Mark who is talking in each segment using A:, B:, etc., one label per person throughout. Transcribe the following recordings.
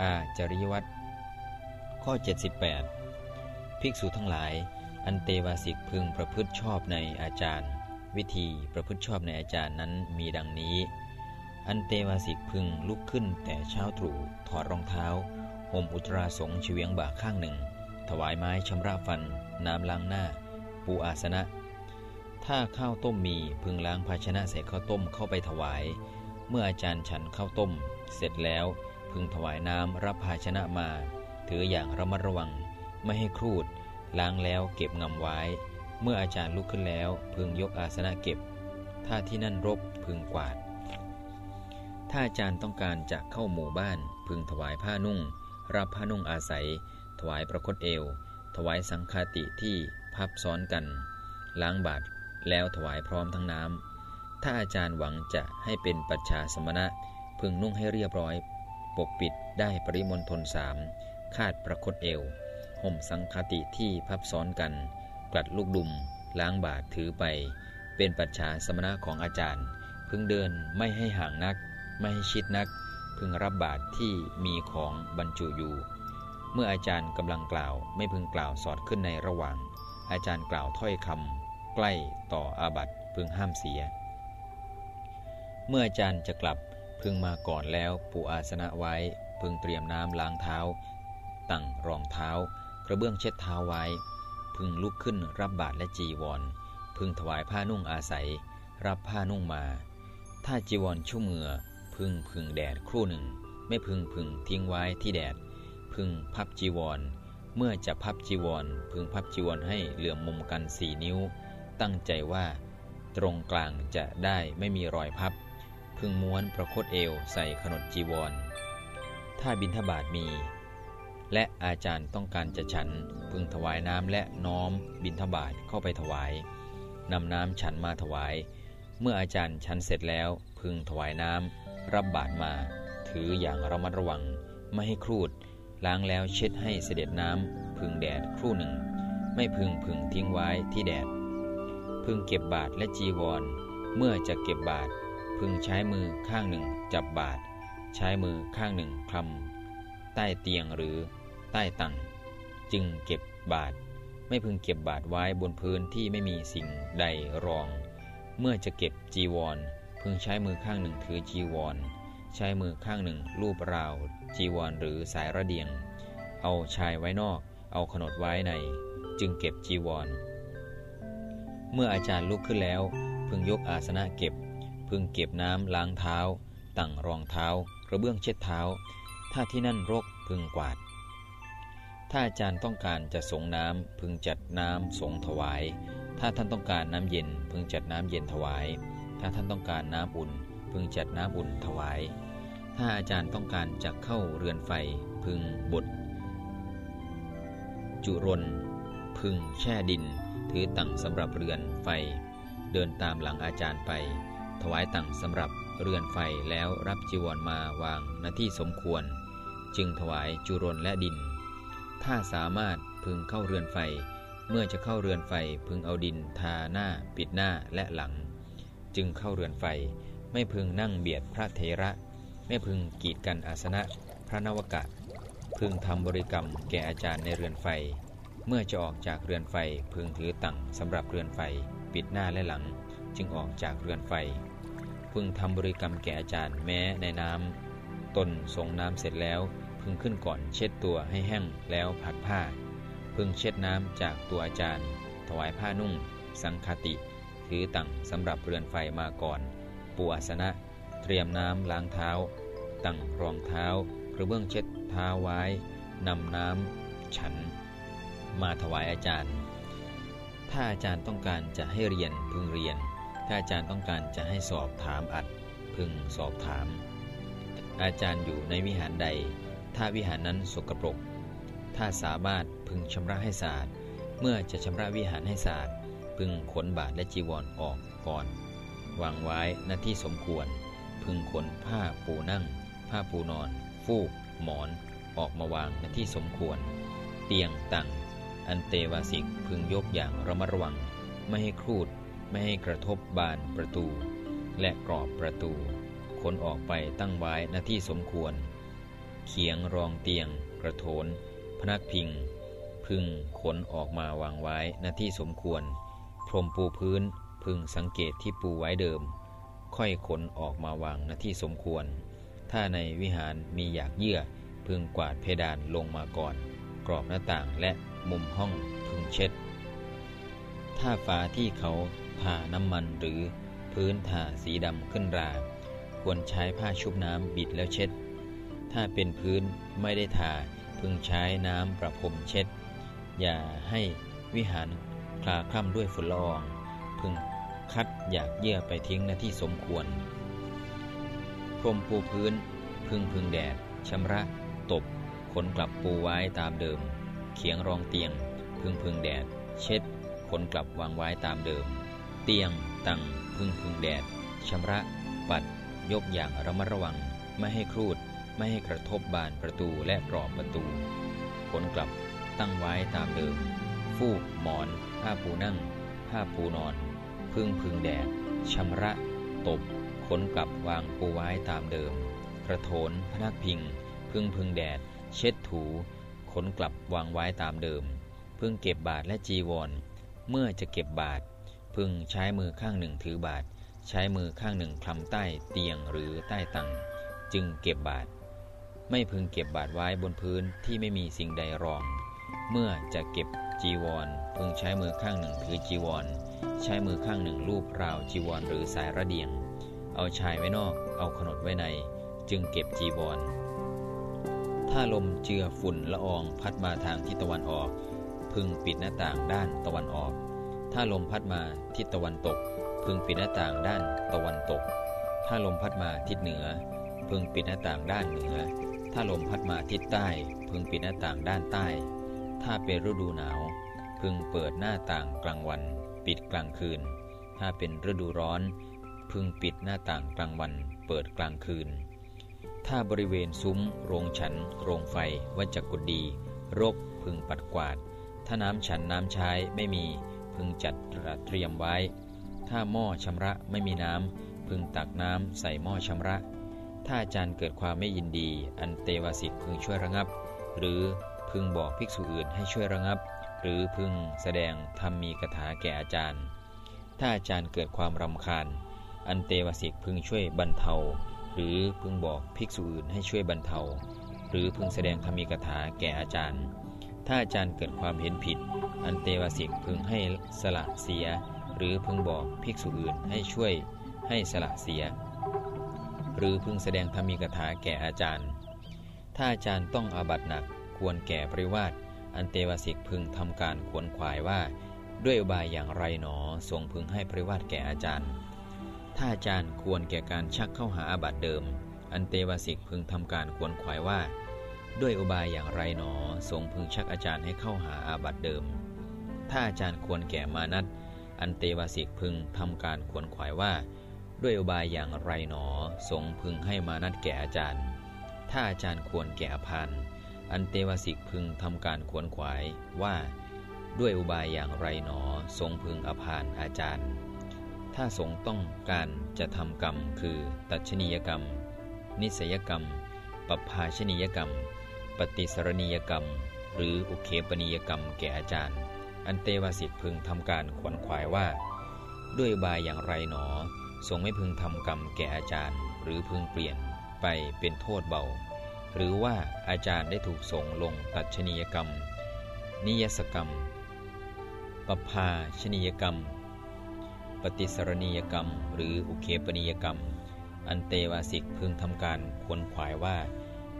A: อาจริยวัตรข้อ 78 ภิกษุทั้งหลาย อันเตวาสิกพึงประพฤติชอบในอาจารย์ วิธีประพฤติชอบในอาจารย์นั้นมีดังนี้ อันเตวาสิกพึงลุกขึ้นแต่เช้าตรู่ถอดรองเท้าห่มอุตราสงเฉียงบ่าข้างหนึ่ง ถวายไม้ชำระฟัน น้ำล้างหน้า ปูอาสนะ ถ้าข้าวต้มมีพึงล้างภาชนะใส่ข้าวต้มเข้าไปถวาย เมื่ออาจารย์ฉันข้าวต้มเสร็จแล้ว พึงถวายน้ำรับภาชนะมา ถืออย่างระมัดระวัง ไม่ให้ครูด ล้างแล้วเก็บงำไว้ เมื่ออาจารย์ลุกขึ้นแล้ว พึงยกอาสนะเก็บ ถ้าที่นั่นรกพึงกวาด ถ้าอาจารย์ต้องการจะเข้าหมู่บ้าน พึงถวายผ้านุ่ง รับผ้านุ่งอาศัย ถวายประคตเอว ถวายสังฆาติที่พับซ้อนกัน ล้างบาตรแล้วถวายพร้อมทั้งน้ำถ้าอาจารย์หวังจะให้เป็นปัจฉาสมณะ พึงนุ่งให้เรียบร้อย ปกปิดได้ปริมณฑลสามคาดประคตเอว ห่มสังคติที่พับซ้อนกัน กลัดลูกดุม ล้างบาทถือไป เป็นปัจฉาสมณะของอาจารย์ พึงเดินไม่ให้ห่างนัก ไม่ให้ชิดนัก พึงรับบาทที่มีของบรรจุอยู่ เมื่ออาจารย์กำลังกล่าว ไม่พึงกล่าวสอดขึ้นในระหว่าง อาจารย์กล่าวถ้อยคำใกล้ต่ออาบัตพึงห้ามเสีย เมื่ออาจารย์จะกลับ พึงมาก่อนแล้วปูอาสนะไว้พึงเตรียมน้ำล้างเท้า ตั้งรองเท้า กระเบื้องเช็ดเท้าไว้ พึงลุกขึ้นรับบาตรและจีวร พึงถวายผ้านุ่งอาศัย รับผ้านุ่งมา ถ้าจีวรชุ่มเหงื่อพึงพึงแดดครู่หนึ่ง ไม่พึงพึงทิ้งไว้ที่แดด พึงพับจีวร เมื่อจะพับจีวร พึงพับจีวรให้เหลื่อมมุมกันสี่นิ้ว ตั้งใจว่า ตรงกลางจะได้ไม่มีรอยพับ พึงม้วนประคตเอวใส่ขนดจีวร ถ้าบินทบาทมี และอาจารย์ต้องการจะฉัน พึงถวายน้ำและน้อมบินทบาทเข้าไปถวายนำน้ำฉันมาถวาย เมื่ออาจารย์ฉันเสร็จแล้ว พึงถวายน้ำรับบาทมา ถืออย่างระมัดระวัง ไม่ให้ครูด ล้างแล้วเช็ดให้เสด็จน้ำพึงแดดครู่หนึ่ง ไม่พึงพึงทิ้งไว้ที่แดด พึงเก็บบาทและจีวร เมื่อจะเก็บบาท พึงใช้มือข้างหนึ่งจับบาทใช้มือข้างหนึ่งคลำใต้เตียงหรือใต้ตังจึงเก็บบาทไม่พึงเก็บบาทไว้บนพื้นที่ไม่มีสิ่งใดรอง เมื่อจะเก็บจีวร พึงใช้มือข้างหนึ่งถือจีวร ใช้มือข้างหนึ่งลูบราว จีวรหรือสายระเดียง เอาชายไว้นอก เอาขนดไว้ใน จึงเก็บจีวร เมื่ออาจารย์ลุกขึ้นแล้ว พึงยกอาสนะเก็บ พึงเก็บน้ำล้างเท้า ตั้งรองเท้า กระเบื้องเช็ดเท้า ถ้าที่นั่นรกพึงกวาด ถ้าอาจารย์ต้องการจะสงน้ำพึงจัดน้ำสงถวาย ถ้าท่านต้องการน้ำเย็น พึงจัดน้ำเย็นถวาย ถ้าท่านต้องการน้ำอุ่น พึงจัดน้ำอุ่นถวาย ถ้าอาจารย์ต้องการจะเข้าเรือนไฟ พึงบดจุรน พึงแช่ดิน ถือตั้งสำหรับเรือนไฟ เดินตามหลังอาจารย์ไป ถวายตังสำหรับเรือนไฟแล้วรับจีวรมาวางณที่สมควร จึงถวายจุรนและดิน ถ้าสามารถพึงเข้าเรือนไฟ เมื่อจะเข้าเรือนไฟพึงเอาดินทาหน้าปิดหน้าและหลัง จึงเข้าเรือนไฟไม่พึงนั่งเบียดพระเทระ ไม่พึงกีดกันอาสนะพระนวกะ พึงทำบริกรรมแก่อาจารย์ในเรือนไฟ เมื่อจะออกจากเรือนไฟพึงถือตังสำหรับเรือนไฟ ปิดหน้าและหลัง จึงออกจากเรือนไฟ พึงทำบริกรรมแก่อาจารย์แม้ในน้ำตนสงน้ำเสร็จแล้ว พึงขึ้นก่อนเช็ดตัวให้แห้งแล้วผัดผ้า พึงเช็ดน้ำจากตัวอาจารย์ ถวายผ้านุ่ง สังคติ ถือตั้งสำหรับเรือนไฟมาก่อนปูอาสนะ เตรียมน้ำล้างเท้า ตั้งรองเท้ากระเบื้องเช็ดเท้าไว้นำน้ำฉัน มาถวายอาจารย์ ถ้าอาจารย์ต้องการจะให้เรียนพึงเรียน ถ้าอาจารย์ต้องการจะให้สอบถามอัดพึงสอบถาม อาจารย์อยู่ในวิหารใด ถ้าวิหารนั้นสกปรก ถ้าสามารถพึงชำระให้สะอาด เมื่อจะชำระวิหารให้สะอาด พึงขนบาทและจีวรอออกก่อน วางไว้หน้าที่สมควร พึงขนผ้าปูนั่ง ผ้าปูนอน ฟูก หมอน ออกมาวางหน้าที่สมควร เตียงตั้งอันเตวาสิกพึงยกอย่างระมัดระวัง ไม่ให้ครูด ไม่ให้กระทบบานประตู และกรอบประตู ขนออกไปตั้งไว้หน้าที่สมควร เขียงรองเตียง กระโถน พนักพิง พึงขนออกมาวางไว้หน้าที่สมควร พรมปูพื้นพึงสังเกตที่ปูไว้เดิม ค่อยขนออกมาวางหน้าที่สมควร ถ้าในวิหารมีอยากเยื่อ พึงกวาดเพดานลงมาก่อน กรอบหน้าต่างและมุมห้องพึงเช็ด ถ้าฝาที่เขาทาน้ำมันหรือพื้นทาสีดำขึ้นรา ควรใช้ผ้าชุบน้ำบิดแล้วเช็ด ถ้าเป็นพื้นไม่ได้ทาพึงใช้น้ำประพรมเช็ด อย่าให้วิหารคลาคล่ำด้วยฝุ่นละออง พึงคัดอยากเยื่อไปทิ้งหน้าที่สมควร พรมปูพื้น พึงพึงแดดชำระตบขนกลับปูไว้ตามเดิม เขียงรองเตียง พึงพึงแดด เช็ด ขนกลับวางไว้ตามเดิม เตียง ตัง พึ่งพึ่งแดดชำระ ปัด ยกอย่างระมัดระวัง ไม่ให้ครูด ไม่ให้กระทบบานประตูและกรอบประตูขนกลับตั้งไว้ตามเดิม ฟูก หมอน ผ้าปูนั่ง ผ้าปูนอน พึ่งพึ่งแดดชำระ ตบขนกลับวางปูไว้ตามเดิม กระโถน พนักพิง พึ่งพึ่งแดด เช็ดถูขนกลับวางไว้ตามเดิม พึ่งเก็บบาทและจีวร เมื่อจะเก็บบาทพึงใช้มือข้างหนึ่งถือบาทใช้มือข้างหนึ่งคลำใต้เตียงหรือใต้ตังจึงเก็บบาทไม่พึงเก็บบาทไว้บนพื้นที่ไม่มีสิ่งใดรอง เมื่อจะเก็บจีวร พึงใช้มือข้างหนึ่งถือจีวร ใช้มือข้างหนึ่งลูบราวจีวรหรือสายระเดียง เอาชายไว้นอกเอาขนดไว้ใน จึงเก็บจีวร ถ้าลมเจือฝุ่นละอองพัดมาทางทิศตะวันออก พึงปิดหน้าต่างด้านตะวันออก ถ้าลมพัดมาทิศตะวันตก พึงปิดหน้าต่างด้านตะวันตก ถ้าลมพัดมาทิศเหนือ พึงปิดหน้าต่างด้านเหนือ ถ้าลมพัดมาทิศใต้ พึงปิดหน้าต่างด้านใต้ ถ้าเป็นฤดูหนาว พึงเปิดหน้าต่างกลางวัน ปิดกลางคืน ถ้าเป็นฤดูร้อน พึงปิดหน้าต่างกลางวัน เปิดกลางคืน ถ้าบริเวณซุ้ม โรงฉัน โรงไฟ วัจกุดีรกพึงปัดกวาด ถ้าน้ำฉันน้ำใช้ไม่มีพึงจัดเตรียมไว้ ถ้าหม้อชำระไม่มีน้ำพึงตักน้ำใส่หม้อชำระ ถ้าอาจารย์เกิดความไม่ยินดี อันเตวสิกพึงช่วยระงับ หรือพึงบอกภิกษุอื่นให้ช่วยระงับ หรือพึงแสดงธรรมมีกถาแก่อาจารย์ ถ้าอาจารย์เกิดความรำคาญ อันเตวสิกพึงช่วยบรรเทา หรือพึงบอกภิกษุอื่นให้ช่วยบรรเทา หรือพึงแสดงธรรมีกถาแก่อาจารย์ ถ้าอาจารย์เกิดความเห็นผิด อันเตวสิกพึงให้สละเสีย หรือพึงบอกภิกษุอื่นให้ช่วยให้สละเสีย หรือพึงแสดงธรรมีกถาแก่อาจารย์ ถ้าอาจารย์ต้องอาบัติหนักควรแก่ปริวาสอันเตวาสิกพึงทำการขวนขวายว่า ด้วยอุบายอย่างไรหนอสงฆ์พึงให้ปริวาสแก่อาจารย์ ถ้าอาจารย์ควรแก่การชักเข้าหาอาบัติเดิม อันเตวาสิกพึงทำการขวนขวายว่า ด้วยอุบายอย่างไรหนอทรงพึงชักอาจารย์ให้เข้าหาอาบัตเดิม ถ้าอาจารย์ควรแก่มานัตอันเตวสิกพึงทำการขวนขวายว่า ด้วยอุบายอย่างไรหนอทรงพึงให้มานัตแก่อาจารย์ ถ้าอาจารย์ควรแก่อภานอันเตวสิกพึงทำการขวนขวายว่า ด้วยอุบายอย่างไรหนอทรงพึงอภานอาจารย์ ถ้าสงต้องการจะทำกรรมคือ ตัชนียกรรม นิสยกรรมปภาชนียกรรม ปฏิสรณียกรรม หรืออุเคปนิยกรรมแก่อาจารย์ อันเตวสิกพึงทำการขวนขวายว่า ด้วยบายอย่างไรหนอทรงไม่พึงทำกรรมแก่อาจารย์ หรือพึงเปลี่ยนไปเป็นโทษเบา หรือว่าอาจารย์ได้ถูกส่งลงตัดชนียกรรม นิยสกรรมปภาชนียกรรม ปฏิสรณียกรรม หรืออุเคปนิยกรรม อันเตวาสิกพึงทำการควนขวายว่า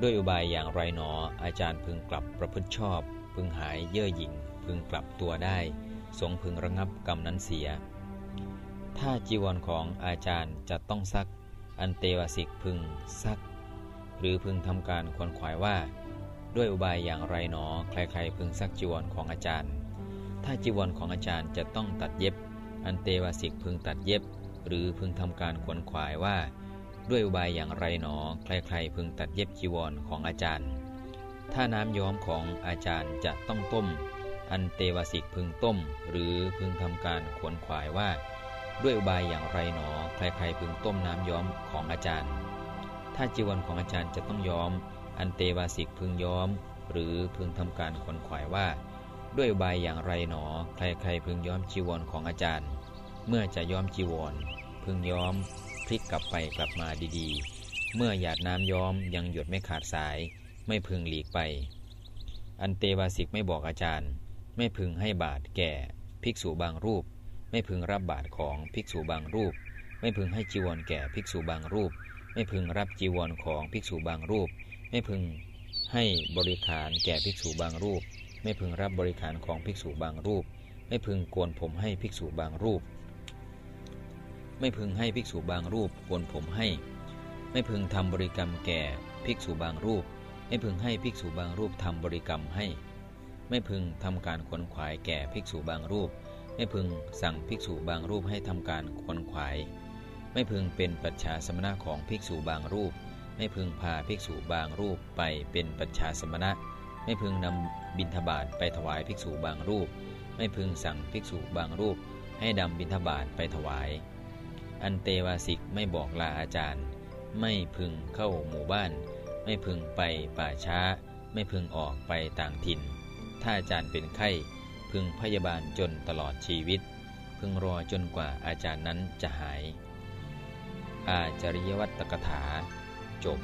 A: ด้วยอุบายอย่างไรหนอ อาจารย์พึงกลับประพฤติชอบ พึงหายเย่อหยิ่ง พึงกลับตัวได้ทรงพึงระงับกรรมนั้นเสีย ถ้าจีวรของอาจารย์จะต้องซัก อันเตวสิกพึงซัก หรือพึงทำการควนขวายว่า ด้วยอุบายอย่างไรหนอ ใครๆพึงซักจีวรของอาจารย์ ถ้าจีวรของอาจารย์จะต้องตัดเย็บ อันเตวสิกพึงตัดเย็บ หรือพึงทำการขวนขวายว่า ด้วยอุบายอย่างไรหนอ ใครๆพึงตัดเย็บจีวรของอาจารย์ ถ้าน้ำย้อมของอาจารย์จะต้องต้ม อันเตวสิกพึงต้ม หรือพึงทำการขวนขวายว่า ด้วยอุบายอย่างไรหนอ ใครๆพึงต้มน้ำย้อมของอาจารย์ ถ้าจีวรของอาจารย์จะต้องย้อม อันเตวสิกพึงย้อม หรือพึงทำการขวนขวายว่า ด้วยใบอย่างไรหนอ ใครๆพึงย้อมจีวรของอาจารย์ เมื่อจะย้อมจีวร พึงย้อม พลิกกลับไปกลับมาดีๆ เมื่อหยาดน้ำย้อมยังหยดไม่ขาดสาย ไม่พึงหลีกไป อันเตวาสิกไม่บอกอาจารย์ ไม่พึงให้บาทแก่ ภิกษุบางรูป ไม่พึงรับบาทของภิกษุบางรูป ไม่พึงให้จีวรแก่ภิกษุบางรูป ไม่พึงรับจีวรของภิกษุบางรูป ไม่พึงให้บริขารแก่ภิกษุบางรูป ไม่พึงรับบริขารของภิกษุบางรูป ไม่พึงโกนผมให้ภิกษุบางรูป ไม่พึงให้ภิกษุบางรูปโกนผมให้ ไม่พึงทำบริกรรมแก่ภิกษุบางรูป ไม่พึงให้ภิกษุบางรูปทำบริกรรมให้ ไม่พึงทำการขวนขวายแก่ภิกษุบางรูป ไม่พึงสั่งภิกษุบางรูปให้ทำการขวนขวาย ไม่พึงเป็นปัจฉาสมณะของภิกษุบางรูป ไม่พึงพาภิกษุบางรูปไปเป็นปัจฉาสมณะ ไม่พึงนำบิณฑบาตไปถวายภิกษุบางรูป ไม่พึงสั่งภิกษุบางรูป ให้ดำบิณฑบาตไปถวาย อันเตวาสิกไม่บอกลาอาจารย์ ไม่พึงเข้าหมู่บ้าน ไม่พึงไปป่าช้า ไม่พึงออกไปต่างถิ่น ถ้าอาจารย์เป็นไข้ พึงพยาบาลจนตลอดชีวิต พึงรอจนกว่าอาจารย์นั้นจะหาย อาจริยวัตกถา จบ